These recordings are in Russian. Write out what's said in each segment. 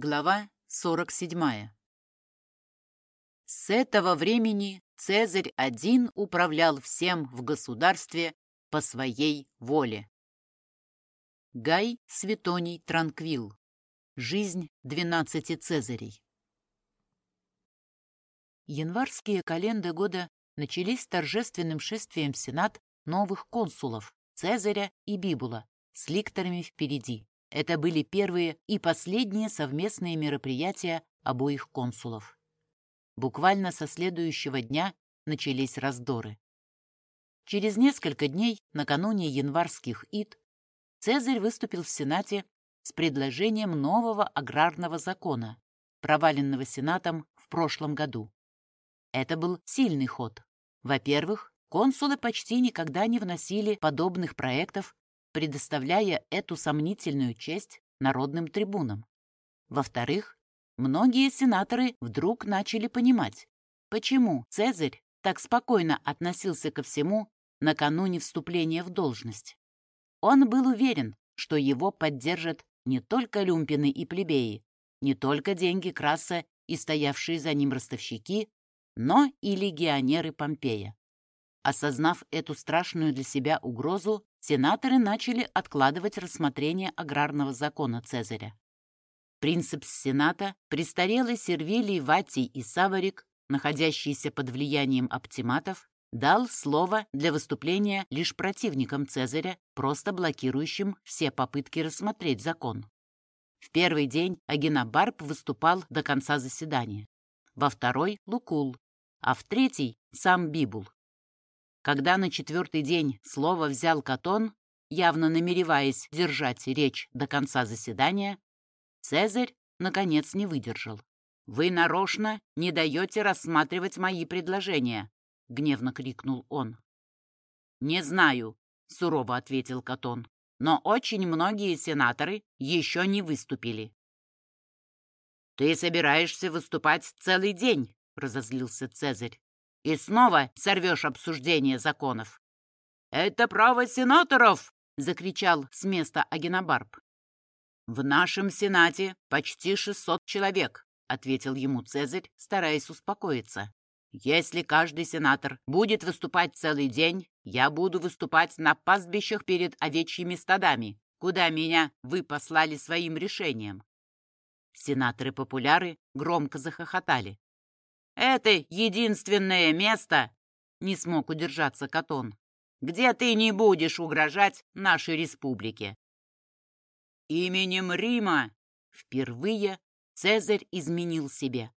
Глава 47. С этого времени Цезарь один управлял всем в государстве по своей воле. Гай Светоний Транквил. Жизнь двенадцати Цезарей. Январские календы года начались торжественным шествием в Сенат новых консулов Цезаря и Бибула с ликторами впереди. Это были первые и последние совместные мероприятия обоих консулов. Буквально со следующего дня начались раздоры. Через несколько дней, накануне январских ид, Цезарь выступил в Сенате с предложением нового аграрного закона, проваленного Сенатом в прошлом году. Это был сильный ход. Во-первых, консулы почти никогда не вносили подобных проектов предоставляя эту сомнительную честь народным трибунам. Во-вторых, многие сенаторы вдруг начали понимать, почему Цезарь так спокойно относился ко всему накануне вступления в должность. Он был уверен, что его поддержат не только люмпины и плебеи, не только деньги Краса и стоявшие за ним ростовщики, но и легионеры Помпея. Осознав эту страшную для себя угрозу, сенаторы начали откладывать рассмотрение аграрного закона Цезаря. Принцепс Сената, престарелый Сервилий Ватий и Саварик, находящиеся под влиянием оптиматов, дал слово для выступления лишь противникам Цезаря, просто блокирующим все попытки рассмотреть закон. В первый день Агенобарб выступал до конца заседания, во второй — Лукул, а в третий — сам Бибул. Когда на четвертый день слово взял Катон, явно намереваясь держать речь до конца заседания, Цезарь, наконец, не выдержал. «Вы нарочно не даете рассматривать мои предложения», — гневно крикнул он. «Не знаю», — сурово ответил Катон, «но очень многие сенаторы еще не выступили». «Ты собираешься выступать целый день», — разозлился Цезарь и снова сорвешь обсуждение законов. «Это право сенаторов!» — закричал с места Агенобарб. «В нашем Сенате почти 600 человек», — ответил ему Цезарь, стараясь успокоиться. «Если каждый сенатор будет выступать целый день, я буду выступать на пастбищах перед овечьими стадами, куда меня вы послали своим решением». Сенаторы-популяры громко захохотали. Это единственное место, не смог удержаться Катон, где ты не будешь угрожать нашей республике. Именем Рима впервые Цезарь изменил себе.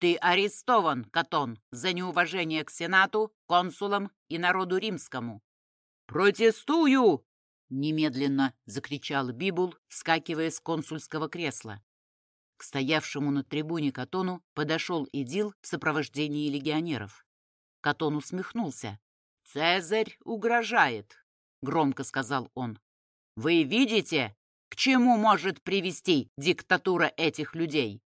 Ты арестован, Катон, за неуважение к Сенату, консулам и народу римскому. Протестую! Немедленно закричал Бибул, вскакивая с консульского кресла. К стоявшему на трибуне Катону подошел Идил в сопровождении легионеров. Катон усмехнулся. «Цезарь угрожает», — громко сказал он. «Вы видите, к чему может привести диктатура этих людей?»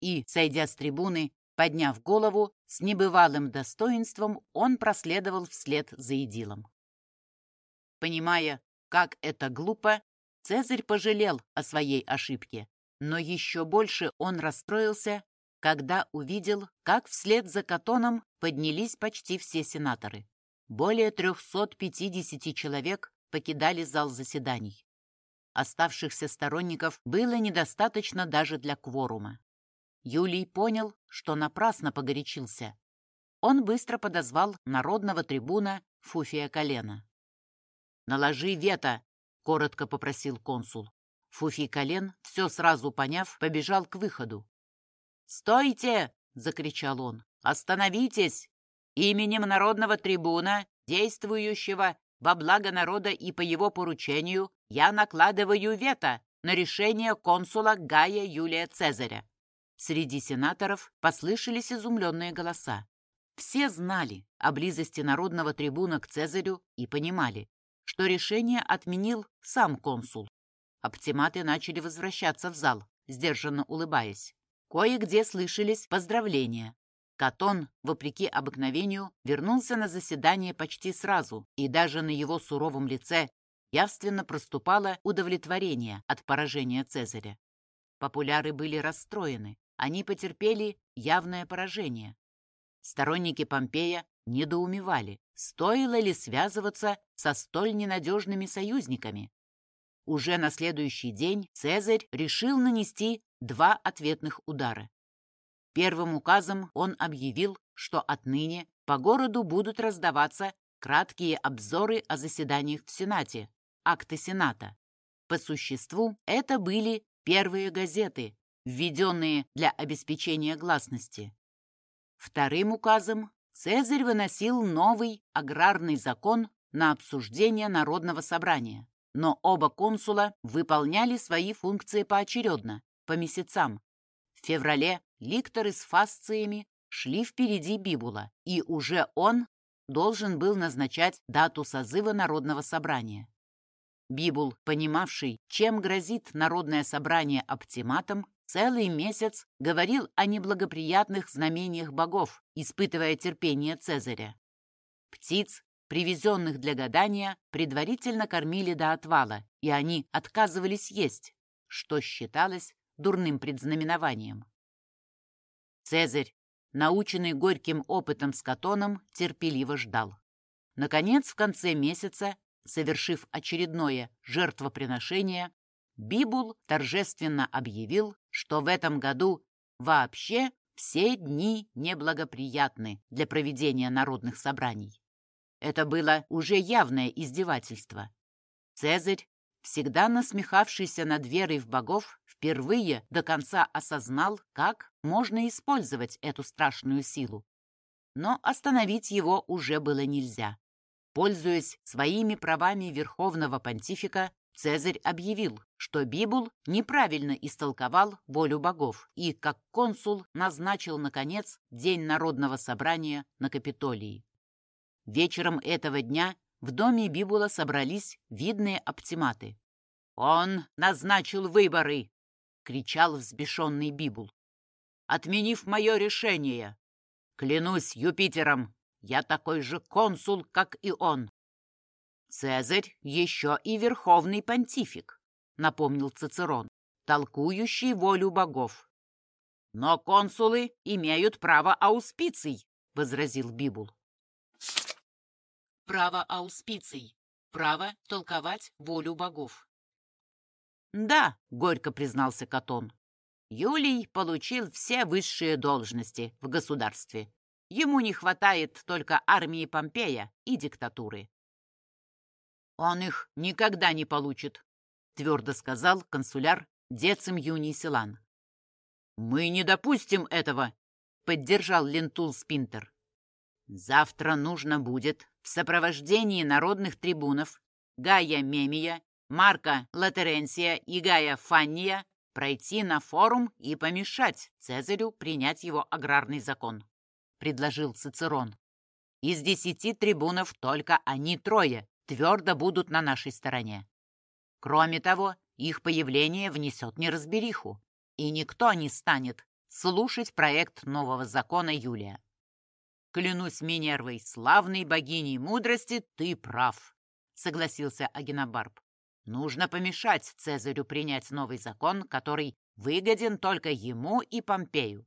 И, сойдя с трибуны, подняв голову, с небывалым достоинством он проследовал вслед за Идилом. Понимая, как это глупо, Цезарь пожалел о своей ошибке но еще больше он расстроился, когда увидел, как вслед за Катоном поднялись почти все сенаторы. Более 350 человек покидали зал заседаний. Оставшихся сторонников было недостаточно даже для кворума. Юлий понял, что напрасно погорячился. Он быстро подозвал народного трибуна Фуфия Колена. «Наложи вето», — коротко попросил консул. Фуфий Колен, все сразу поняв, побежал к выходу. «Стойте!» — закричал он. «Остановитесь! Именем народного трибуна, действующего во благо народа и по его поручению, я накладываю вето на решение консула Гая Юлия Цезаря». Среди сенаторов послышались изумленные голоса. Все знали о близости народного трибуна к Цезарю и понимали, что решение отменил сам консул. Оптиматы начали возвращаться в зал, сдержанно улыбаясь. Кое-где слышались поздравления. Катон, вопреки обыкновению, вернулся на заседание почти сразу, и даже на его суровом лице явственно проступало удовлетворение от поражения Цезаря. Популяры были расстроены. Они потерпели явное поражение. Сторонники Помпея недоумевали, стоило ли связываться со столь ненадежными союзниками. Уже на следующий день Цезарь решил нанести два ответных удара. Первым указом он объявил, что отныне по городу будут раздаваться краткие обзоры о заседаниях в Сенате, акты Сената. По существу это были первые газеты, введенные для обеспечения гласности. Вторым указом Цезарь выносил новый аграрный закон на обсуждение Народного собрания, но оба консула выполняли свои функции поочередно, по месяцам. В феврале ликторы с фасциями шли впереди Бибула, и уже он должен был назначать дату созыва Народного собрания. Бибул, понимавший, чем грозит Народное собрание оптиматом, целый месяц говорил о неблагоприятных знамениях богов, испытывая терпение Цезаря. Птиц, привезенных для гадания, предварительно кормили до отвала, и они отказывались есть, что считалось дурным предзнаменованием. Цезарь, наученный горьким опытом с Катоном, терпеливо ждал. Наконец, в конце месяца, совершив очередное жертвоприношение, Бибул торжественно объявил, что в этом году вообще все дни неблагоприятны для проведения народных собраний. Это было уже явное издевательство. Цезарь, всегда насмехавшийся над верой в богов, впервые до конца осознал, как можно использовать эту страшную силу. Но остановить его уже было нельзя. Пользуясь своими правами верховного понтифика, Цезарь объявил, что Бибул неправильно истолковал волю богов и, как консул, назначил, наконец, День народного собрания на Капитолии. Вечером этого дня в доме Бибула собрались видные оптиматы. «Он назначил выборы!» — кричал взбешенный Бибул. «Отменив мое решение! Клянусь Юпитером, я такой же консул, как и он!» «Цезарь еще и верховный понтифик», — напомнил Цицерон, толкующий волю богов. «Но консулы имеют право ауспиций», — возразил Бибул. Право ауспиций. Право толковать волю богов. «Да», — горько признался Катон, — «Юлий получил все высшие должности в государстве. Ему не хватает только армии Помпея и диктатуры. «Он их никогда не получит», — твердо сказал консуляр Децим Юний Силан. «Мы не допустим этого», — поддержал Лентул Спинтер. «Завтра нужно будет в сопровождении народных трибунов Гая Мемия, Марка Латеренсия и Гая Фанния пройти на форум и помешать Цезарю принять его аграрный закон», — предложил Цицерон. «Из десяти трибунов только они трое твердо будут на нашей стороне. Кроме того, их появление внесет неразбериху, и никто не станет слушать проект нового закона Юлия. Клянусь Минервой, славной богиней мудрости, ты прав, согласился Агенобарб. Нужно помешать Цезарю принять новый закон, который выгоден только ему и Помпею.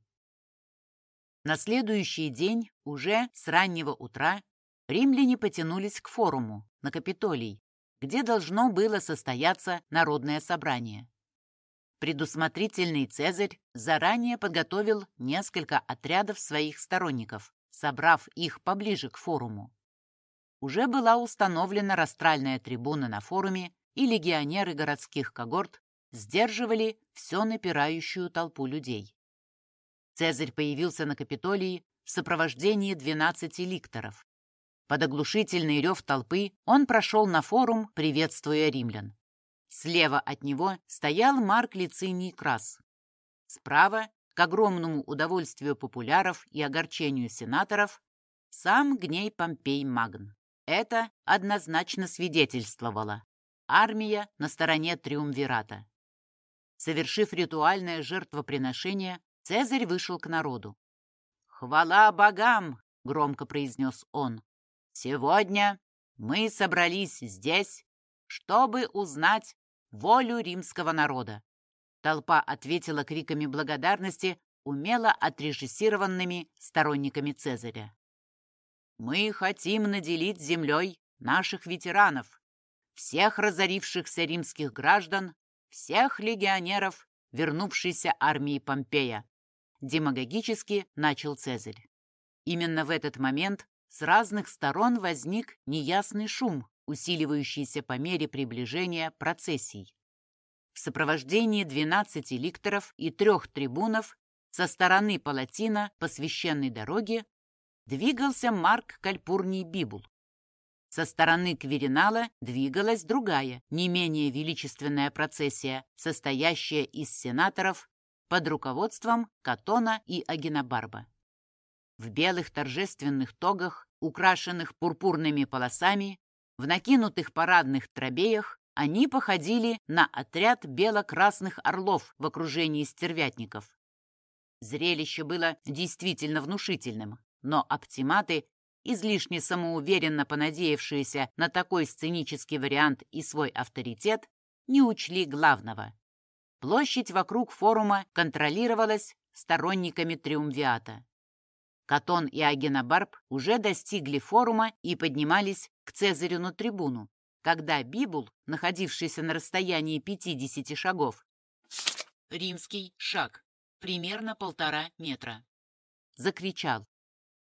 На следующий день, уже с раннего утра, римляне потянулись к форуму на Капитолий, где должно было состояться народное собрание. Предусмотрительный Цезарь заранее подготовил несколько отрядов своих сторонников, собрав их поближе к форуму. Уже была установлена растральная трибуна на форуме, и легионеры городских когорт сдерживали все напирающую толпу людей. Цезарь появился на Капитолии в сопровождении 12 ликторов. Под оглушительный рев толпы он прошел на форум, приветствуя римлян. Слева от него стоял Марк Лициний Крас. Справа, к огромному удовольствию популяров и огорчению сенаторов, сам Гней Помпей Магн. Это однозначно свидетельствовало. Армия на стороне Триумвирата. Совершив ритуальное жертвоприношение, Цезарь вышел к народу. «Хвала богам!» — громко произнес он. Сегодня мы собрались здесь, чтобы узнать волю римского народа. Толпа ответила криками благодарности, умело отрежиссированными сторонниками Цезаря. «Мы хотим наделить землей наших ветеранов, всех разорившихся римских граждан, всех легионеров, вернувшейся армии Помпея», демагогически начал Цезарь. Именно в этот момент с разных сторон возник неясный шум, усиливающийся по мере приближения процессий. В сопровождении 12 ликторов и трех трибунов со стороны Палатина по священной дороге двигался Марк Кальпурний Бибул. Со стороны Кверинала двигалась другая, не менее величественная процессия, состоящая из сенаторов под руководством Катона и Агенобарба. В белых торжественных тогах, украшенных пурпурными полосами, в накинутых парадных тробеях они походили на отряд бело-красных орлов в окружении стервятников. Зрелище было действительно внушительным, но оптиматы, излишне самоуверенно понадеявшиеся на такой сценический вариант и свой авторитет, не учли главного. Площадь вокруг форума контролировалась сторонниками Триумвиата. Катон и Агенобарб уже достигли форума и поднимались к Цезарю на трибуну, когда Бибул, находившийся на расстоянии 50 шагов, римский шаг, примерно полтора метра, закричал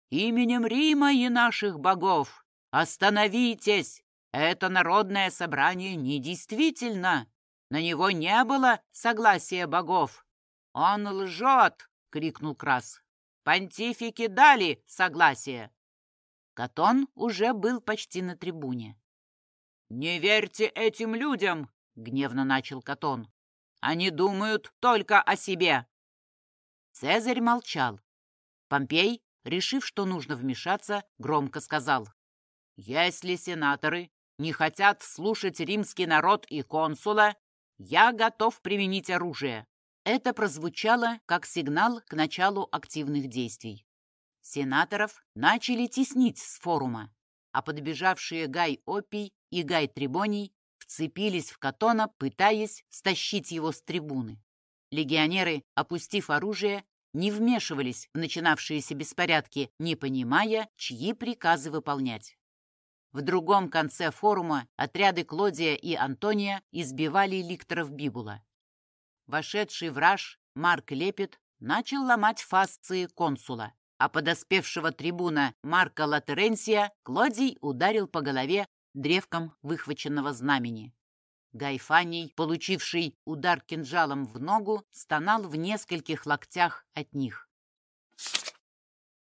«Именем Рима и наших богов! Остановитесь! Это народное собрание недействительно! На него не было согласия богов!» «Он лжет!» — крикнул Крас. «Понтифики дали согласие!» Катон уже был почти на трибуне. «Не верьте этим людям!» — гневно начал Катон. «Они думают только о себе!» Цезарь молчал. Помпей, решив, что нужно вмешаться, громко сказал. «Если сенаторы не хотят слушать римский народ и консула, я готов применить оружие». Это прозвучало как сигнал к началу активных действий. Сенаторов начали теснить с форума, а подбежавшие Гай Опий и Гай Трибоний вцепились в Катона, пытаясь стащить его с трибуны. Легионеры, опустив оружие, не вмешивались в начинавшиеся беспорядки, не понимая, чьи приказы выполнять. В другом конце форума отряды Клодия и Антония избивали ликторов Бибула. Вошедший враж Марк Лепет начал ломать фасции консула, а подоспевшего трибуна Марка Латеренсия Клодий ударил по голове древком выхваченного знамени. Гайфаний, получивший удар кинжалом в ногу, стонал в нескольких локтях от них.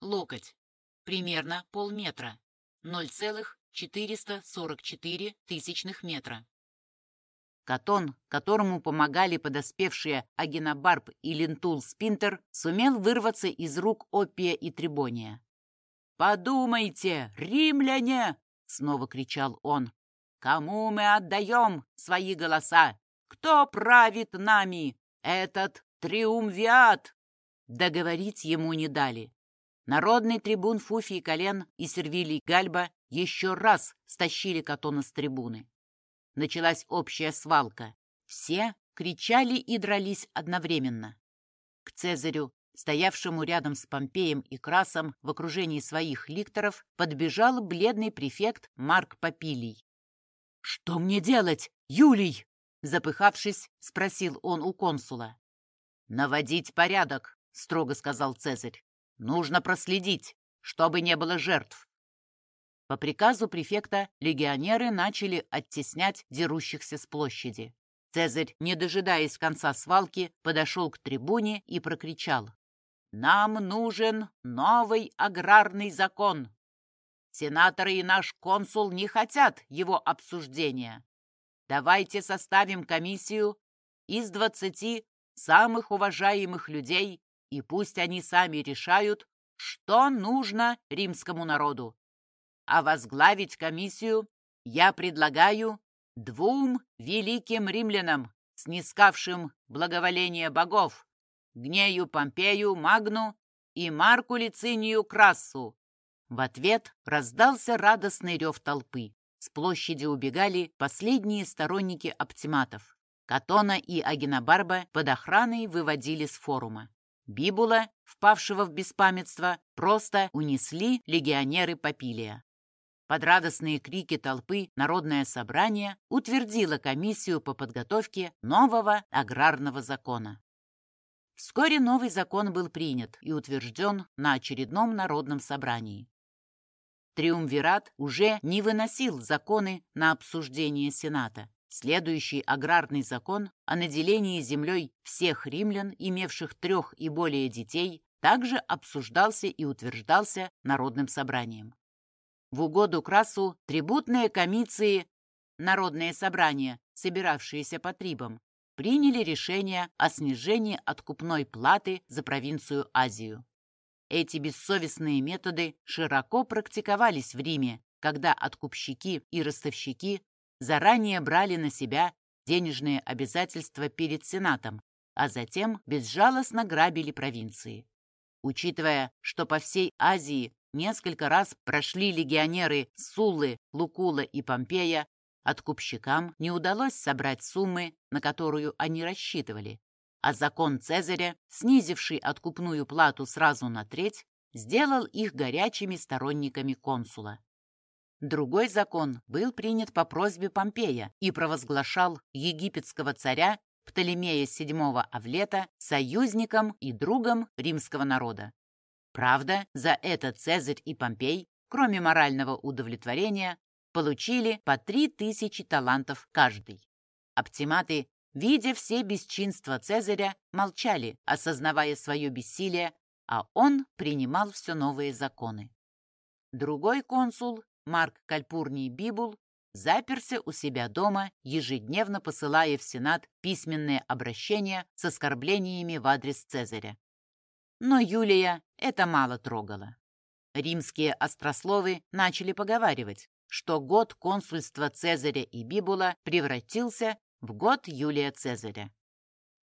Локоть. Примерно полметра. 0,444 тысячных метра. Катон, которому помогали подоспевшие Агенобарб и Лентул Спинтер, сумел вырваться из рук Опия и Трибония. «Подумайте, римляне!» — снова кричал он. «Кому мы отдаем свои голоса? Кто правит нами? Этот триумвиат!» Договорить ему не дали. Народный трибун Фуфий Колен и Сервилий Гальба еще раз стащили Катона с трибуны началась общая свалка. Все кричали и дрались одновременно. К Цезарю, стоявшему рядом с Помпеем и Красом в окружении своих ликторов, подбежал бледный префект Марк Попилий. «Что мне делать, Юлий?» Запыхавшись, спросил он у консула. «Наводить порядок», — строго сказал Цезарь. «Нужно проследить, чтобы не было жертв. По приказу префекта легионеры начали оттеснять дерущихся с площади. Цезарь, не дожидаясь конца свалки, подошел к трибуне и прокричал. «Нам нужен новый аграрный закон. Сенаторы и наш консул не хотят его обсуждения. Давайте составим комиссию из двадцати самых уважаемых людей, и пусть они сами решают, что нужно римскому народу а возглавить комиссию я предлагаю двум великим римлянам, снискавшим благоволение богов, Гнею Помпею Магну и Марку Лицинию Красу. В ответ раздался радостный рев толпы. С площади убегали последние сторонники оптиматов. Катона и Агинабарба под охраной выводили с форума. Бибула, впавшего в беспамятство, просто унесли легионеры Папилия. Под радостные крики толпы Народное собрание утвердило комиссию по подготовке нового аграрного закона. Вскоре новый закон был принят и утвержден на очередном Народном собрании. Триумвират уже не выносил законы на обсуждение Сената. Следующий аграрный закон о наделении землей всех римлян, имевших трех и более детей, также обсуждался и утверждался Народным собранием. В угоду Красу трибутные комиссии, народные собрания, собиравшиеся по трибам, приняли решение о снижении откупной платы за провинцию Азию. Эти бессовестные методы широко практиковались в Риме, когда откупщики и ростовщики заранее брали на себя денежные обязательства перед Сенатом, а затем безжалостно грабили провинции. Учитывая, что по всей Азии несколько раз прошли легионеры Суллы, Лукула и Помпея, откупщикам не удалось собрать суммы, на которую они рассчитывали, а закон Цезаря, снизивший откупную плату сразу на треть, сделал их горячими сторонниками консула. Другой закон был принят по просьбе Помпея и провозглашал египетского царя Птолемея VII Авлета союзником и другом римского народа. Правда, за это Цезарь и Помпей, кроме морального удовлетворения, получили по три тысячи талантов каждый. Оптиматы, видя все бесчинства Цезаря, молчали, осознавая свое бессилие, а он принимал все новые законы. Другой консул, Марк Кальпурний Бибул, заперся у себя дома, ежедневно посылая в Сенат письменные обращения с оскорблениями в адрес Цезаря. Но Юлия это мало трогало. Римские острословы начали поговаривать, что год консульства Цезаря и Бибула превратился в год Юлия Цезаря.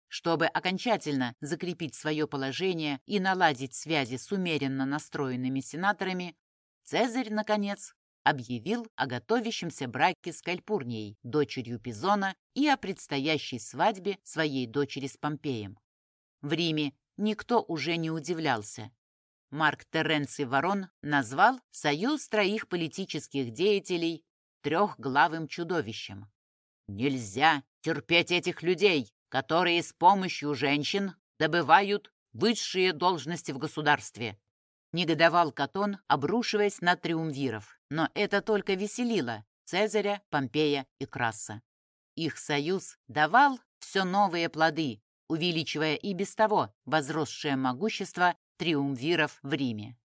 Чтобы окончательно закрепить свое положение и наладить связи с умеренно настроенными сенаторами, Цезарь, наконец, объявил о готовящемся браке с Кальпурнией, дочерью Пизона, и о предстоящей свадьбе своей дочери с Помпеем. В Риме никто уже не удивлялся. Марк Теренций Ворон назвал союз троих политических деятелей трехглавым чудовищем. Нельзя терпеть этих людей, которые с помощью женщин добывают высшие должности в государстве. Негодовал Катон, обрушиваясь на триумвиров. Но это только веселило Цезаря, Помпея и Краса. Их союз давал все новые плоды, увеличивая и без того возросшее могущество триумвиров в Риме.